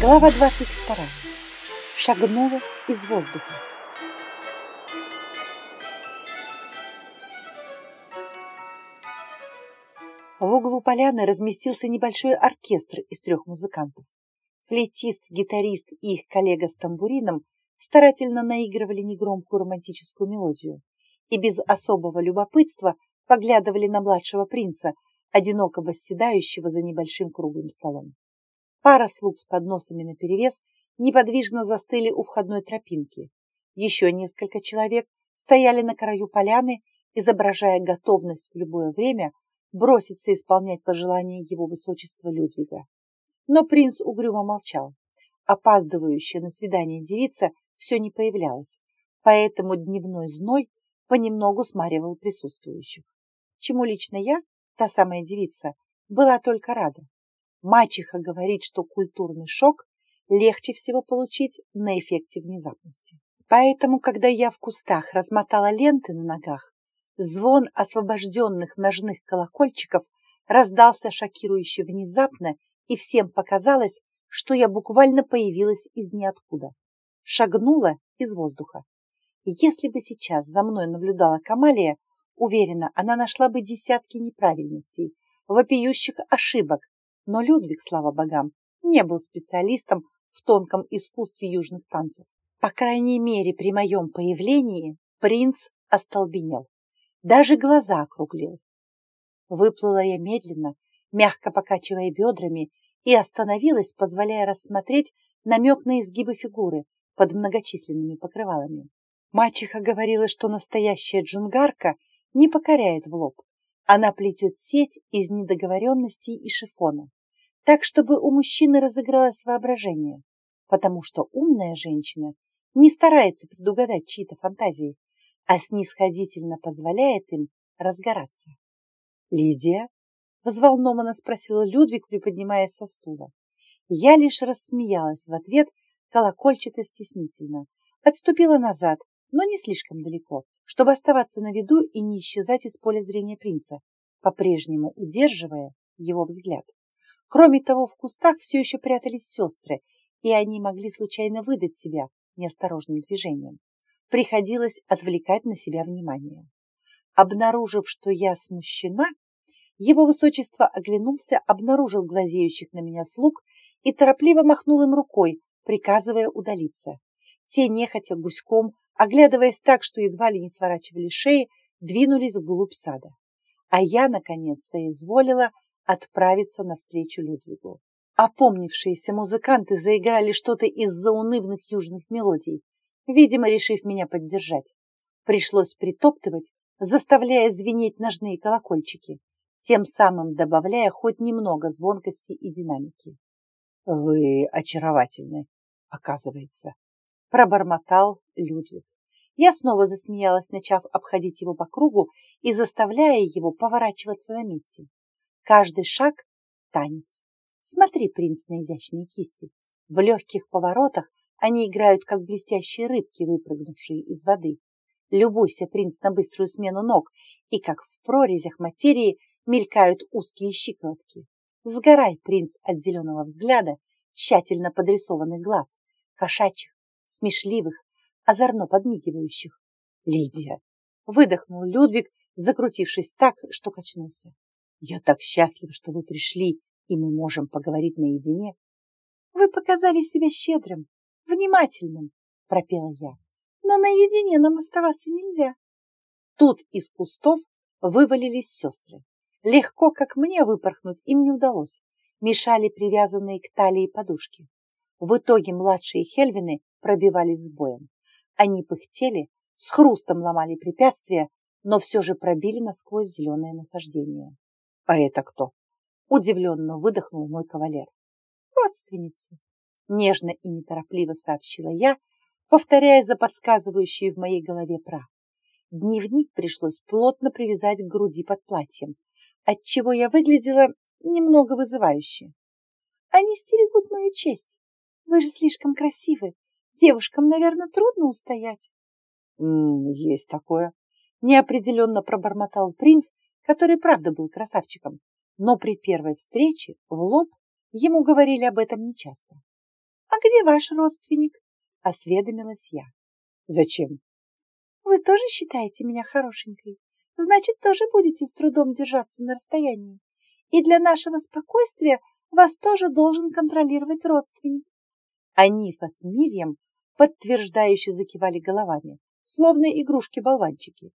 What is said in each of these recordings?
Глава 22. Шагнула из воздуха. В углу поляны разместился небольшой оркестр из трех музыкантов. Флейтист, гитарист и их коллега с тамбурином старательно наигрывали негромкую романтическую мелодию и без особого любопытства поглядывали на младшего принца, одиноко восседающего за небольшим круглым столом. Пара слуг с подносами наперевес неподвижно застыли у входной тропинки. Еще несколько человек стояли на краю поляны, изображая готовность в любое время броситься исполнять пожелания его высочества Людвига. Но принц угрюмо молчал. Опаздывающая на свидание девица все не появлялась, поэтому дневной зной понемногу смаривал присутствующих. Чему лично я, та самая девица, была только рада. Мачеха говорит, что культурный шок легче всего получить на эффекте внезапности. Поэтому, когда я в кустах размотала ленты на ногах, звон освобожденных ножных колокольчиков раздался шокирующе внезапно, и всем показалось, что я буквально появилась из ниоткуда. Шагнула из воздуха. Если бы сейчас за мной наблюдала Камалия, уверена, она нашла бы десятки неправильностей, вопиющих ошибок, но Людвиг, слава богам, не был специалистом в тонком искусстве южных танцев. По крайней мере, при моем появлении принц остолбенел. Даже глаза округлил. Выплыла я медленно, мягко покачивая бедрами, и остановилась, позволяя рассмотреть намек на изгибы фигуры под многочисленными покрывалами. Мачеха говорила, что настоящая джунгарка не покоряет в лоб. Она плетет сеть из недоговоренностей и шифона так, чтобы у мужчины разыгралось воображение, потому что умная женщина не старается предугадать чьи-то фантазии, а снисходительно позволяет им разгораться. «Лидия?» — взволнованно спросила Людвиг, приподнимаясь со стула. Я лишь рассмеялась в ответ колокольчато-стеснительно, отступила назад, но не слишком далеко, чтобы оставаться на виду и не исчезать из поля зрения принца, по-прежнему удерживая его взгляд. Кроме того, в кустах все еще прятались сестры, и они могли случайно выдать себя неосторожным движением. Приходилось отвлекать на себя внимание. Обнаружив, что я смущена, его высочество оглянулся, обнаружил глазеющих на меня слуг и торопливо махнул им рукой, приказывая удалиться. Те, нехотя гуськом, оглядываясь так, что едва ли не сворачивали шеи, двинулись вглубь сада. А я, наконец, соизволила отправиться навстречу Людвигу. Опомнившиеся музыканты заиграли что-то из заунывных южных мелодий, видимо, решив меня поддержать. Пришлось притоптывать, заставляя звенеть ножные колокольчики, тем самым добавляя хоть немного звонкости и динамики. «Вы очаровательны, оказывается», — пробормотал Людвиг. Я снова засмеялась, начав обходить его по кругу и заставляя его поворачиваться на месте. Каждый шаг — танец. Смотри, принц, на изящные кисти. В легких поворотах они играют, как блестящие рыбки, выпрыгнувшие из воды. Любуйся, принц, на быструю смену ног, и как в прорезях материи мелькают узкие щиколотки. Сгорай, принц, от зеленого взгляда, тщательно подрисованных глаз, кошачьих, смешливых, озорно подмигивающих. Лидия! Выдохнул Людвиг, закрутившись так, что качнулся. Я так счастлива, что вы пришли, и мы можем поговорить наедине. Вы показали себя щедрым, внимательным, пропела я. Но наедине нам оставаться нельзя. Тут из кустов вывалились сестры. Легко, как мне, выпорхнуть им не удалось. Мешали привязанные к талии подушки. В итоге младшие Хельвины пробивались с боем. Они пыхтели, с хрустом ломали препятствия, но все же пробили насквозь зеленое насаждение. «А это кто?» Удивленно выдохнул мой кавалер. «Родственница», — нежно и неторопливо сообщила я, повторяя за подсказывающие в моей голове пра. Дневник пришлось плотно привязать к груди под платьем, отчего я выглядела немного вызывающе. «Они стерегут мою честь. Вы же слишком красивы. Девушкам, наверное, трудно устоять». «М -м, «Есть такое», — неопределенно пробормотал принц, который правда был красавчиком, но при первой встрече в лоб ему говорили об этом нечасто. «А где ваш родственник?» — осведомилась я. «Зачем?» «Вы тоже считаете меня хорошенькой? Значит, тоже будете с трудом держаться на расстоянии. И для нашего спокойствия вас тоже должен контролировать родственник». Анифа с Мирьем подтверждающе закивали головами, словно игрушки-болванчики.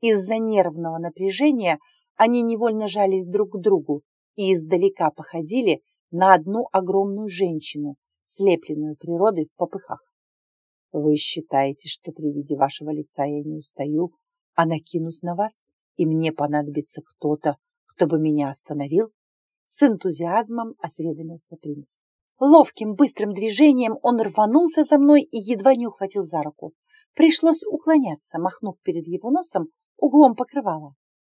Из-за нервного напряжения они невольно жались друг к другу и издалека походили на одну огромную женщину, слепленную природой в попыхах. Вы считаете, что при виде вашего лица я не устаю, а накинусь на вас, и мне понадобится кто-то, кто бы меня остановил? С энтузиазмом осведомился принц. Ловким быстрым движением он рванулся за мной и едва не ухватил за руку. Пришлось уклоняться, махнув перед его носом углом покрывала.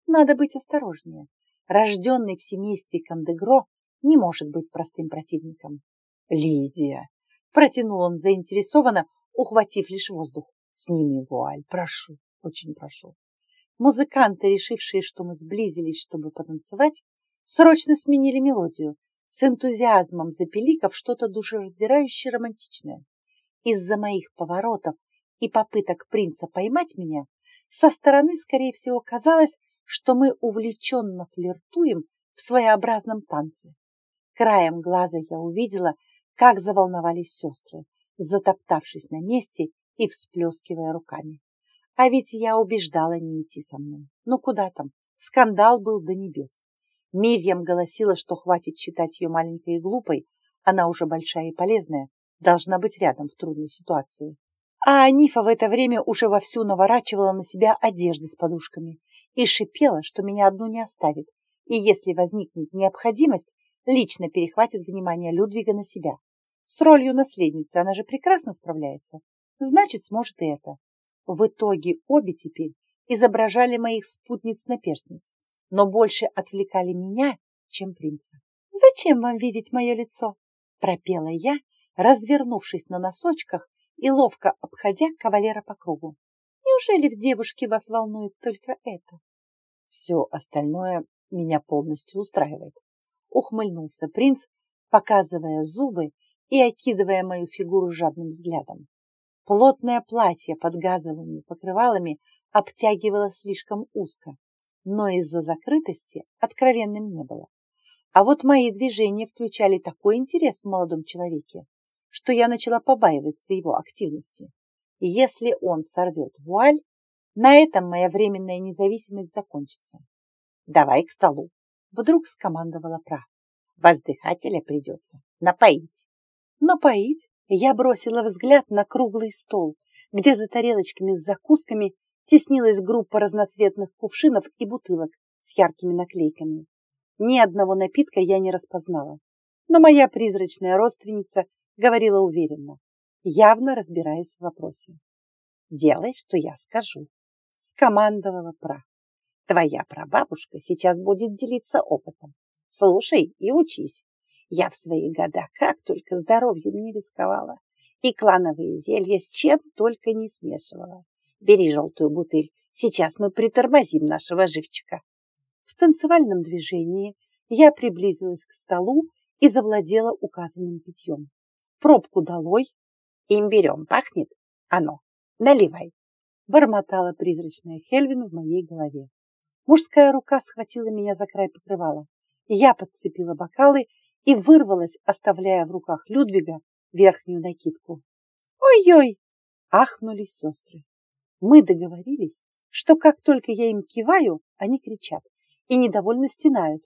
Надо быть осторожнее. Рожденный в семействе Кандегро не может быть простым противником. «Лидия!» — протянул он заинтересованно, ухватив лишь воздух. «Сними вуаль, прошу, очень прошу». Музыканты, решившие, что мы сблизились, чтобы потанцевать, срочно сменили мелодию, с энтузиазмом запеликав что-то душераздирающее романтичное. Из-за моих поворотов и попыток принца поймать меня, со стороны, скорее всего, казалось, что мы увлеченно флиртуем в своеобразном танце. Краем глаза я увидела, как заволновались сестры, затоптавшись на месте и всплескивая руками. А ведь я убеждала не идти со мной. Ну куда там? Скандал был до небес. Мирьям голосила, что хватит считать ее маленькой и глупой, она уже большая и полезная, должна быть рядом в трудной ситуации. А Анифа в это время уже вовсю наворачивала на себя одежды с подушками и шипела, что меня одну не оставит, и если возникнет необходимость, лично перехватит внимание Людвига на себя. С ролью наследницы она же прекрасно справляется. Значит, сможет и это. В итоге обе теперь изображали моих спутниц-наперстниц, но больше отвлекали меня, чем принца. «Зачем вам видеть мое лицо?» – пропела я, развернувшись на носочках и ловко обходя кавалера по кругу. «Неужели в девушке вас волнует только это?» «Все остальное меня полностью устраивает», – ухмыльнулся принц, показывая зубы и окидывая мою фигуру жадным взглядом. Плотное платье под газовыми покрывалами обтягивало слишком узко, но из-за закрытости откровенным не было. А вот мои движения включали такой интерес в молодом человеке, что я начала побаиваться его активности. Если он сорвет вуаль, на этом моя временная независимость закончится. «Давай к столу», — вдруг скомандовала Пра. «Воздыхателя придется напоить». Напоить я бросила взгляд на круглый стол, где за тарелочками с закусками теснилась группа разноцветных кувшинов и бутылок с яркими наклейками. Ни одного напитка я не распознала, но моя призрачная родственница говорила уверенно, явно разбираясь в вопросе. «Делай, что я скажу», — скомандовала пра. «Твоя прабабушка сейчас будет делиться опытом. Слушай и учись. Я в свои года как только здоровьем не рисковала и клановые зелья с чем только не смешивала. Бери желтую бутыль. Сейчас мы притормозим нашего живчика. В танцевальном движении я приблизилась к столу и завладела указанным питьем. Пробку долой. Имбирем пахнет? Оно. Наливай. Бормотала призрачная Хельвин в моей голове. Мужская рука схватила меня за край покрывала. Я подцепила бокалы и вырвалась, оставляя в руках Людвига верхнюю накидку. «Ой-ой!» — ахнули сестры. Мы договорились, что как только я им киваю, они кричат и недовольно стенают.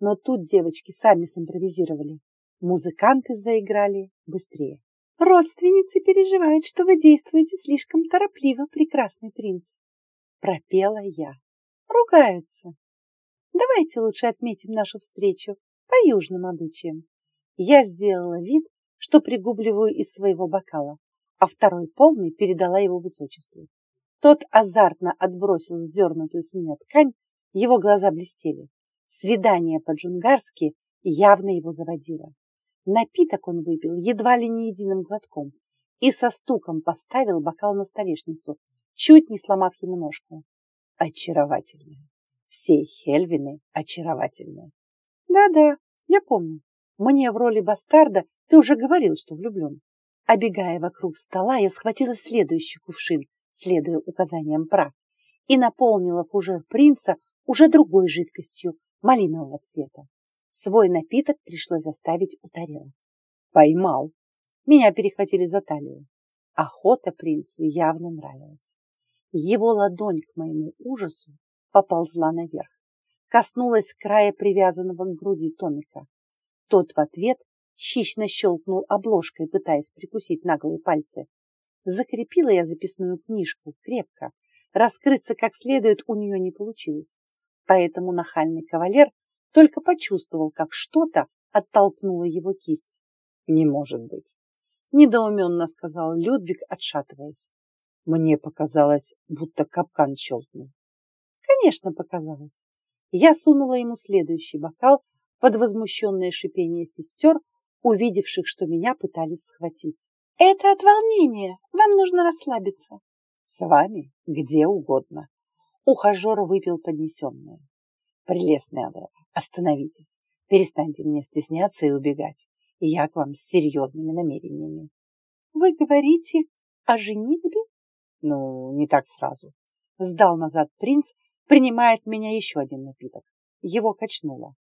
Но тут девочки сами симпровизировали. Музыканты заиграли быстрее. Родственницы переживают, что вы действуете слишком торопливо, прекрасный принц. Пропела я. Ругаются. Давайте лучше отметим нашу встречу по южным обычаям. Я сделала вид, что пригубливаю из своего бокала, а второй полный передала его высочеству. Тот азартно отбросил сдернутую с меня ткань, его глаза блестели. Свидание по-джунгарски явно его заводило. Напиток он выпил едва ли не единым глотком и со стуком поставил бокал на столешницу, чуть не сломав ему ножку. Очаровательная. Все Хельвины очаровательные. Да-да, я помню. Мне в роли бастарда ты уже говорил, что влюблен. Обегая вокруг стола, я схватила следующий кувшин, следуя указаниям пра, и наполнила фужер принца уже другой жидкостью малинового цвета. Свой напиток пришлось заставить у тарелок. Поймал. Меня перехватили за талию. Охота принцу явно нравилась. Его ладонь к моему ужасу поползла наверх, коснулась края привязанного к груди томика. Тот в ответ хищно щелкнул обложкой, пытаясь прикусить наглые пальцы. Закрепила я записную книжку крепко. Раскрыться как следует у нее не получилось. Поэтому нахальный кавалер только почувствовал, как что-то оттолкнуло его кисть. «Не может быть!» — недоуменно сказал Людвиг, отшатываясь. Мне показалось, будто капкан щелкнул. Конечно, показалось. Я сунула ему следующий бокал под возмущенное шипение сестер, увидевших, что меня пытались схватить. Это от волнения. Вам нужно расслабиться. С вами где угодно. Ухажер выпил поднесенное. Прелестная Лера, остановитесь. Перестаньте мне стесняться и убегать. Я к вам с серьезными намерениями. Вы говорите о женитьбе? Ну, не так сразу. Сдал назад принц, принимает меня еще один напиток. Его качнуло.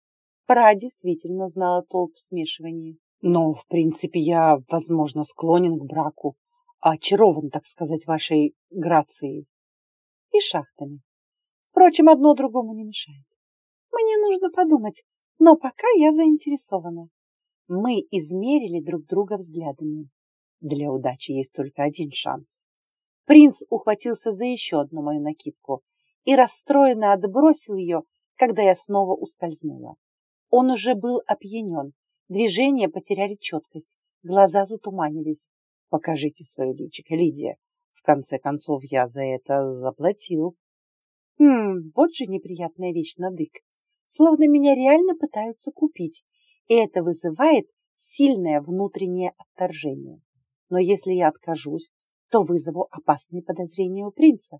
Пра действительно знала толк в смешивании. Но, в принципе, я, возможно, склонен к браку, очарован, так сказать, вашей грацией и шахтами. Впрочем, одно другому не мешает. Мне нужно подумать, но пока я заинтересована. Мы измерили друг друга взглядами. Для удачи есть только один шанс. Принц ухватился за еще одну мою накидку и расстроенно отбросил ее, когда я снова ускользнула. Он уже был опьянен, движения потеряли четкость, глаза затуманились. Покажите свое личико, Лидия. В конце концов, я за это заплатил. Хм, вот же неприятная вещь, Надык словно меня реально пытаются купить, и это вызывает сильное внутреннее отторжение. Но если я откажусь, то вызову опасные подозрения у принца.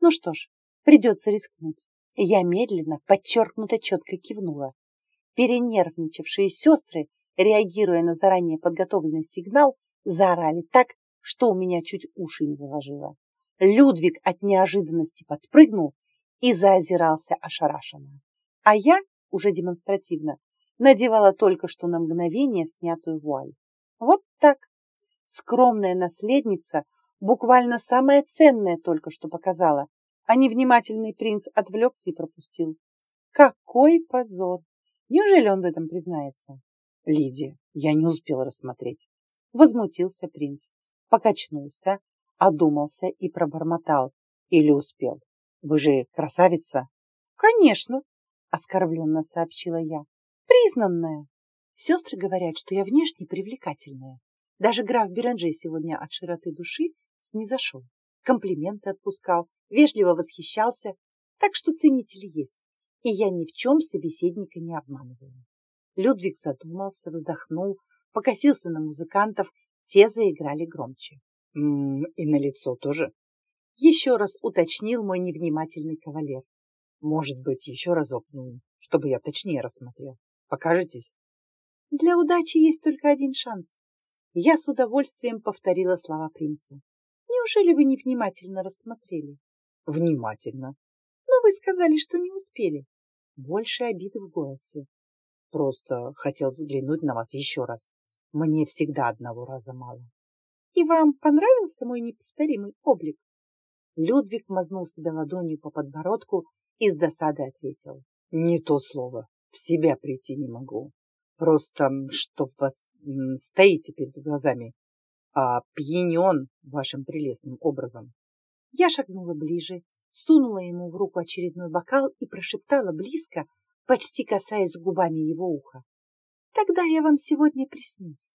Ну что ж, придется рискнуть. Я медленно, подчеркнуто четко кивнула. Перенервничавшие сестры, реагируя на заранее подготовленный сигнал, заорали так, что у меня чуть уши не заложило. Людвиг от неожиданности подпрыгнул и заозирался ошарашенно. А я, уже демонстративно, надевала только что на мгновение снятую вуаль. Вот так. Скромная наследница буквально самое ценное только что показала, а невнимательный принц отвлекся и пропустил. Какой позор! Неужели он в этом признается? Лидия, я не успел рассмотреть. Возмутился принц, покачнулся, одумался и пробормотал. Или успел? Вы же красавица? Конечно, оскорбленно сообщила я. Признанная. Сестры говорят, что я внешне привлекательная. Даже граф Беранже сегодня от широты души снизошел. Комплименты отпускал, вежливо восхищался. Так что ценители есть. И я ни в чем собеседника не обманываю. Людвиг задумался, вздохнул, покосился на музыкантов. Те заиграли громче. «М -м, «И на лицо тоже?» Еще раз уточнил мой невнимательный кавалер. Может быть, еще разок, ну, чтобы я точнее рассмотрел. Покажетесь? Для удачи есть только один шанс. Я с удовольствием повторила слова принца. Неужели вы невнимательно рассмотрели? Внимательно. Но вы сказали, что не успели. Больше обиды в голосе. Просто хотел взглянуть на вас еще раз. Мне всегда одного раза мало. И вам понравился мой неповторимый облик? Людвиг мазнул себя ладонью по подбородку и с досадой ответил. Не то слово. В себя прийти не могу. Просто, чтоб вас стоите перед глазами, а пьянен вашим прелестным образом. Я шагнула ближе, сунула ему в руку очередной бокал и прошептала близко, почти касаясь губами его уха. Тогда я вам сегодня приснюсь.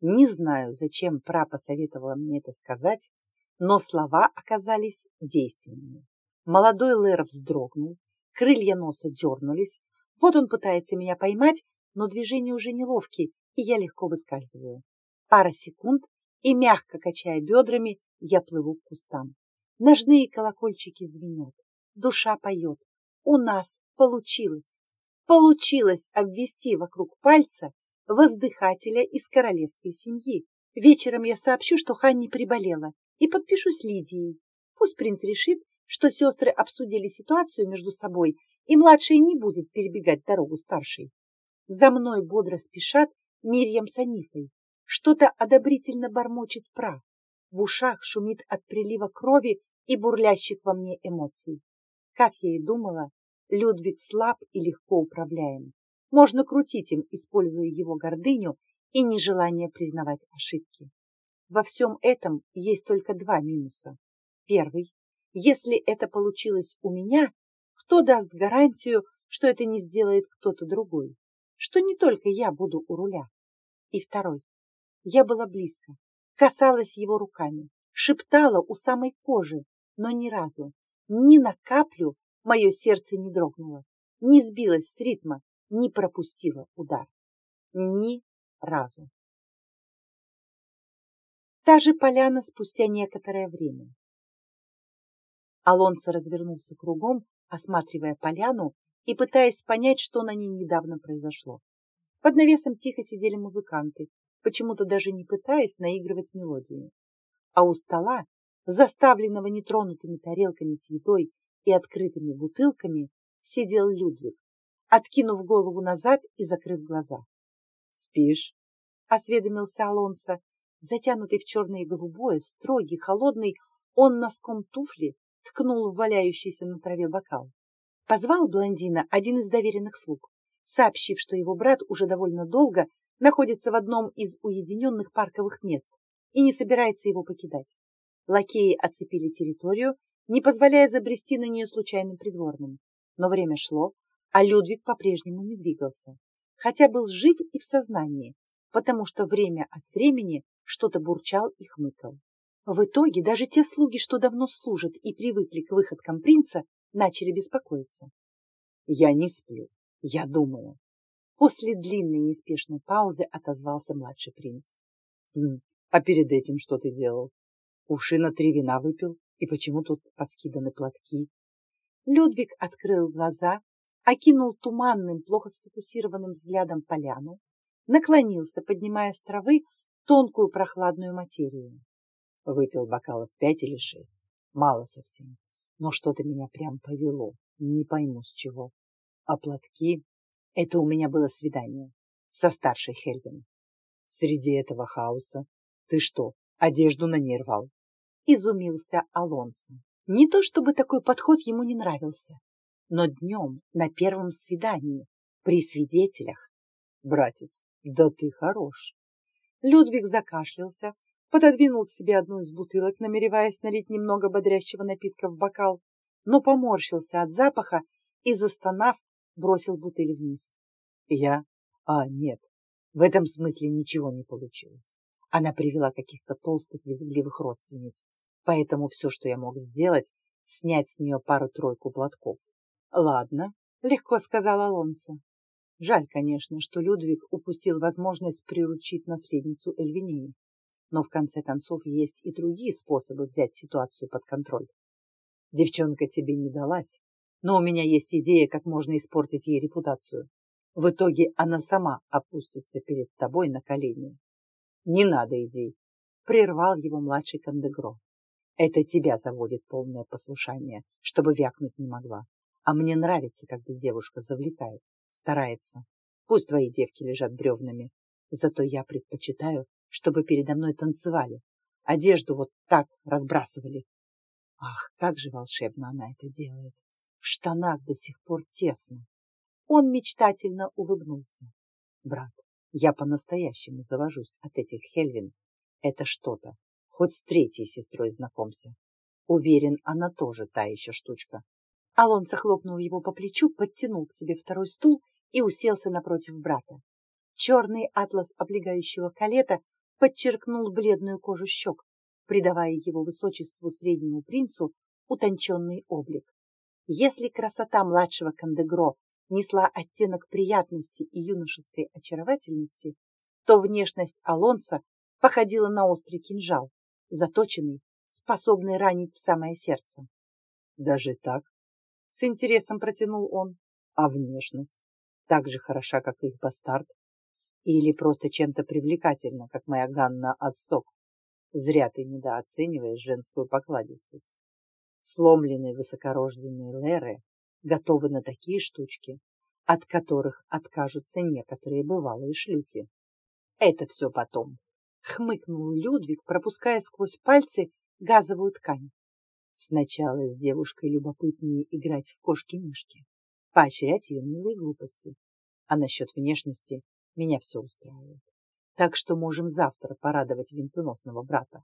Не знаю, зачем Пра посоветовала мне это сказать, но слова оказались действенными. Молодой Лэр вздрогнул, крылья носа дернулись. Вот он пытается меня поймать, но движения уже неловкие, и я легко выскальзываю. Пара секунд, и, мягко качая бедрами, я плыву к кустам. Ножные колокольчики звенят, душа поет. У нас получилось. Получилось обвести вокруг пальца воздыхателя из королевской семьи. Вечером я сообщу, что Ханни приболела, и подпишусь Лидией. Пусть принц решит, что сестры обсудили ситуацию между собой, и младшая не будет перебегать дорогу старшей. За мной бодро спешат Мирьям с Анифой. Что-то одобрительно бормочет пра. В ушах шумит от прилива крови и бурлящих во мне эмоций. Как я и думала, Людвиг слаб и легко управляем. Можно крутить им, используя его гордыню и нежелание признавать ошибки. Во всем этом есть только два минуса. Первый. Если это получилось у меня, кто даст гарантию, что это не сделает кто-то другой? Что не только я буду у руля. И второй. Я была близко, касалась его руками, шептала у самой кожи, но ни разу, ни на каплю мое сердце не дрогнуло, не сбилось с ритма, не пропустила удар. Ни разу. Та же поляна спустя некоторое время. Алонсо развернулся кругом, осматривая поляну и пытаясь понять, что на ней недавно произошло. Под навесом тихо сидели музыканты, почему-то даже не пытаясь наигрывать мелодию. А у стола, заставленного нетронутыми тарелками с едой и открытыми бутылками, сидел Людвиг откинув голову назад и закрыв глаза. «Спишь?» — осведомился Алонсо. Затянутый в черное и голубое, строгий, холодный, он носком туфли ткнул в валяющийся на траве бокал. Позвал блондина один из доверенных слуг, сообщив, что его брат уже довольно долго находится в одном из уединенных парковых мест и не собирается его покидать. Лакеи оцепили территорию, не позволяя забрести на нее случайным придворным. Но время шло, а Людвиг по-прежнему не двигался, хотя был жив и в сознании, потому что время от времени что-то бурчал и хмыкал. В итоге даже те слуги, что давно служат и привыкли к выходкам принца, начали беспокоиться. «Я не сплю, я думаю». После длинной неспешной паузы отозвался младший принц. «А перед этим что ты делал? Кувшина три вина выпил, и почему тут раскиданы платки?» Людвиг открыл глаза окинул туманным, плохо сфокусированным взглядом поляну, наклонился, поднимая с травы тонкую прохладную материю. Выпил бокалов пять или шесть. Мало совсем. Но что-то меня прям повело. Не пойму с чего. А платки? Это у меня было свидание со старшей Хельвин. Среди этого хаоса ты что, одежду на ней рвал? Изумился Алонсо. Не то чтобы такой подход ему не нравился, но днем на первом свидании, при свидетелях. Братец, да ты хорош. Людвиг закашлялся, пододвинул к себе одну из бутылок, намереваясь налить немного бодрящего напитка в бокал, но поморщился от запаха и, застонав, бросил бутыль вниз. Я? А, нет, в этом смысле ничего не получилось. Она привела каких-то толстых, визгливых родственниц, поэтому все, что я мог сделать, снять с нее пару-тройку платков. Ладно, легко сказал Алонсо. Жаль, конечно, что Людвиг упустил возможность приручить наследницу Эльвинии. Но в конце концов есть и другие способы взять ситуацию под контроль. Девчонка тебе не далась, но у меня есть идея, как можно испортить ей репутацию. В итоге она сама опустится перед тобой на колени. Не надо идей, прервал его младший Кандегро. Это тебя заводит полное послушание, чтобы вякнуть не могла. А мне нравится, когда девушка завлекает, старается. Пусть твои девки лежат бревнами. Зато я предпочитаю, чтобы передо мной танцевали. Одежду вот так разбрасывали. Ах, как же волшебно она это делает. В штанах до сих пор тесно. Он мечтательно улыбнулся. Брат, я по-настоящему завожусь от этих Хельвин. Это что-то. Хоть с третьей сестрой знакомься. Уверен, она тоже та еще штучка. Алонсо хлопнул его по плечу, подтянул к себе второй стул и уселся напротив брата. Черный атлас облегающего калета подчеркнул бледную кожу щек, придавая его высочеству среднему принцу утонченный облик. Если красота младшего Кандегро несла оттенок приятности и юношеской очаровательности, то внешность Алонса походила на острый кинжал, заточенный, способный ранить в самое сердце. Даже так с интересом протянул он. А внешность? Так же хороша, как их бастард. Или просто чем-то привлекательна, как моя Ганна Ассок. Зря ты недооцениваешь женскую покладистость. Сломленные высокорожденные Леры готовы на такие штучки, от которых откажутся некоторые бывалые шлюхи. Это все потом. Хмыкнул Людвиг, пропуская сквозь пальцы газовую ткань. Сначала с девушкой любопытнее играть в кошки-мышки, поощрять ее милые глупости. А насчет внешности меня все устраивает. Так что можем завтра порадовать венценосного брата.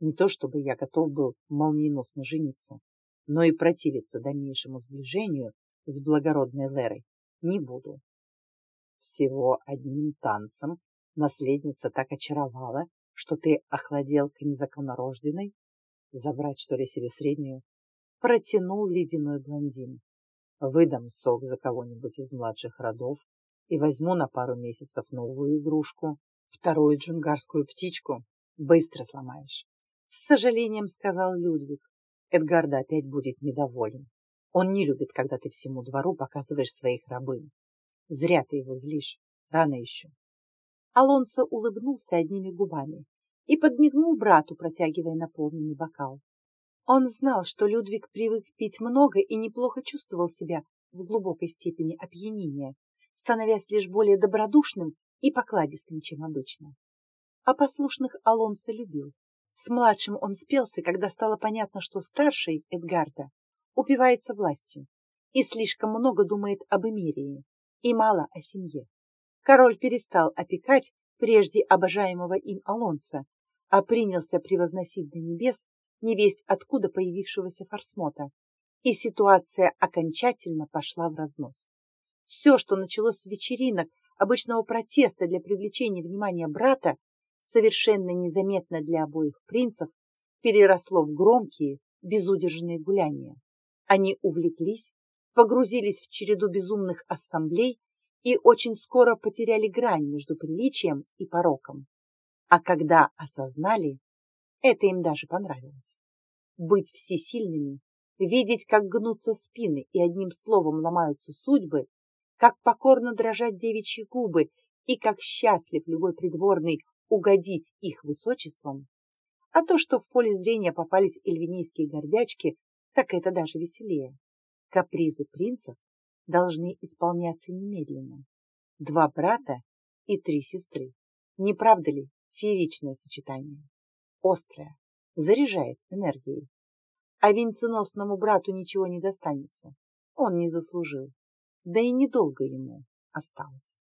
Не то чтобы я готов был молниеносно жениться, но и противиться дальнейшему сближению с благородной Лерой не буду. Всего одним танцем наследница так очаровала, что ты охладел к незаконнорожденной Забрать, что ли, себе среднюю? Протянул ледяной блондин. Выдам сок за кого-нибудь из младших родов и возьму на пару месяцев новую игрушку, вторую джунгарскую птичку. Быстро сломаешь. С сожалением сказал Людвиг. Эдгарда опять будет недоволен. Он не любит, когда ты всему двору показываешь своих рабынь. Зря ты его злишь. Рано еще. Алонсо улыбнулся одними губами и подмигнул брату, протягивая наполненный бокал. Он знал, что Людвиг привык пить много и неплохо чувствовал себя в глубокой степени опьянения, становясь лишь более добродушным и покладистым, чем обычно. А послушных Алонсо любил. С младшим он спелся, когда стало понятно, что старший, Эдгарда, упивается властью и слишком много думает об Эмирии и мало о семье. Король перестал опекать прежде обожаемого им Алонса а принялся превозносить до небес невесть откуда появившегося форсмота, и ситуация окончательно пошла в разнос. Все, что началось с вечеринок, обычного протеста для привлечения внимания брата, совершенно незаметно для обоих принцев, переросло в громкие, безудержные гуляния. Они увлеклись, погрузились в череду безумных ассамблей и очень скоро потеряли грань между приличием и пороком. А когда осознали, это им даже понравилось. Быть всесильными, видеть, как гнутся спины и одним словом ломаются судьбы, как покорно дрожат девичьи губы и как счастлив любой придворный угодить их высочеством, а то, что в поле зрения попались эльвинийские гордячки, так это даже веселее. Капризы принцев должны исполняться немедленно. Два брата и три сестры. Не правда ли, Фееричное сочетание. Острое. Заряжает энергией. А венценосному брату ничего не достанется. Он не заслужил. Да и недолго ему осталось.